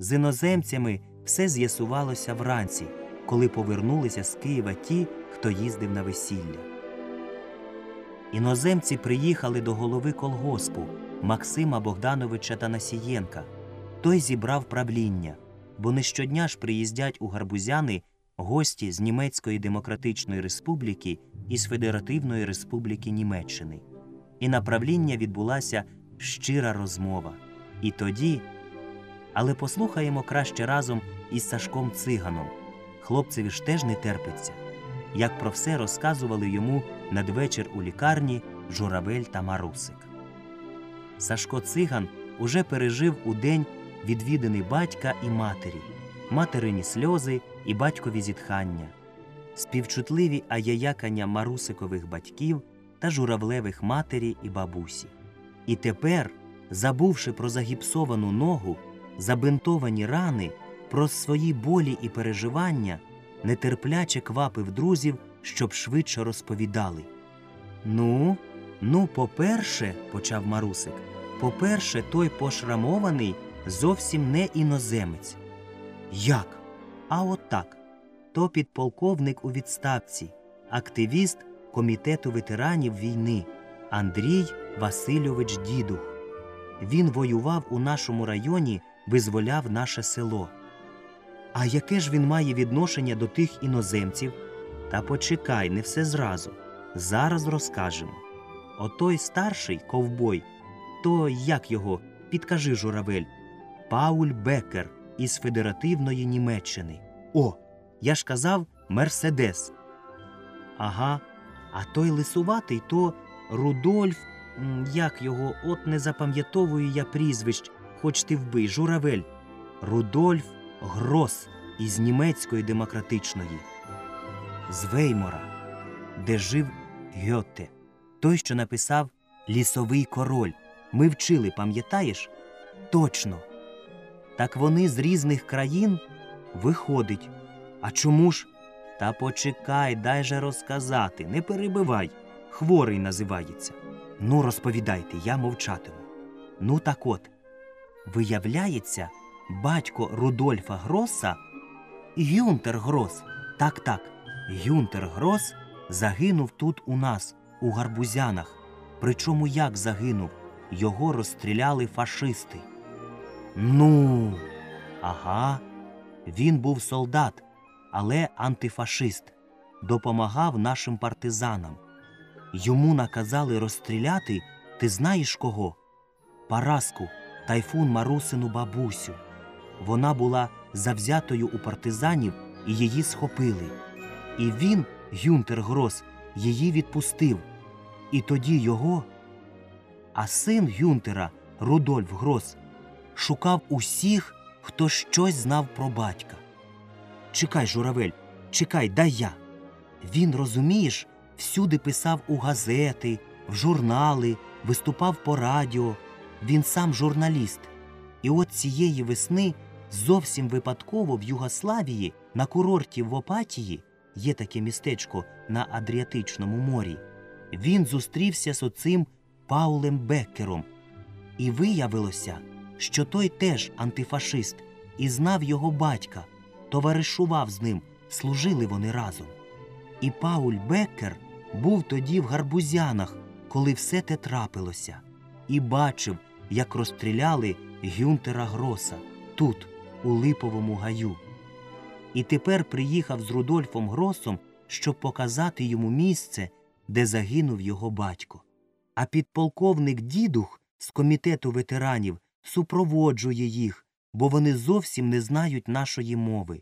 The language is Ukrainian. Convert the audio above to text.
З іноземцями все з'ясувалося вранці, коли повернулися з Києва ті, хто їздив на весілля. Іноземці приїхали до голови колгоспу Максима Богдановича Танасієнка. Той зібрав правління, бо не щодня ж приїздять у Гарбузяни гості з Німецької Демократичної Республіки і з Федеративної Республіки Німеччини. І на правління відбулася щира розмова. І тоді. Але послухаємо краще разом із Сашком Циганом. Хлопцеві ж теж не терпиться, як про все розказували йому надвечір у лікарні Журавель та Марусик. Сашко Циган уже пережив у день відвідини батька і матері, материні сльози і батькові зітхання, співчутливі аяякання марусикових батьків та журавлевих матері і бабусі. І тепер, забувши про загіпсовану ногу, забинтовані рани, про свої болі і переживання, нетерпляче квапив друзів, щоб швидше розповідали. Ну, ну, по-перше, почав Марусик, по-перше, той пошрамований зовсім не іноземець. Як? А от так. То підполковник у відставці, активіст Комітету ветеранів війни Андрій Васильович Дідух. Він воював у нашому районі, визволяв наше село. А яке ж він має відношення до тих іноземців? Та почекай, не все зразу. Зараз розкажемо. Отой старший ковбой, то як його, підкажи журавель, Пауль Беккер із Федеративної Німеччини. О, я ж казав Мерседес. Ага, а той лисуватий то Рудольф, як його, от не запам'ятовую я прізвищ, хоч ти вбий, журавель. Рудольф Грос із німецької демократичної. З Веймора, де жив Гьоте, той, що написав Лісовий король. Ми вчили, пам'ятаєш? Точно. Так вони з різних країн виходить. А чому ж? Та почекай, дай же розказати, не перебивай. Хворий називається. Ну, розповідайте, я мовчатиму. Ну так от, виявляється, батько Рудольфа Гроса Гюнтер Грос. Так, так, Гюнтер Грос загинув тут у нас, у Гарбузянах. Причому як загинув? Його розстріляли фашисти. Ну, ага, він був солдат, але антифашист, допомагав нашим партизанам. Йому наказали розстріляти, ти знаєш кого? Параску, тайфун Марусину бабусю. Вона була завзятою у партизанів і її схопили. І він, Гюнтер Грос, її відпустив. І тоді його, а син Гюнтера, Рудольф Грос, шукав усіх, хто щось знав про батька. Чекай, журавель, чекай, дай я. Він, розумієш, всюди писав у газети, в журнали, виступав по радіо. Він сам журналіст. І от цієї весни зовсім випадково в Югославії на курорті в Опатії є таке містечко на Адріатичному морі. Він зустрівся з оцим Паулем Беккером. І виявилося, що той теж антифашист і знав його батька, товаришував з ним, служили вони разом. І Пауль Беккер був тоді в гарбузянах, коли все те трапилося, і бачив, як розстріляли Гюнтера Гроса тут, у Липовому гаю. І тепер приїхав з Рудольфом Гросом, щоб показати йому місце, де загинув його батько. А підполковник Дідух з комітету ветеранів супроводжує їх, бо вони зовсім не знають нашої мови.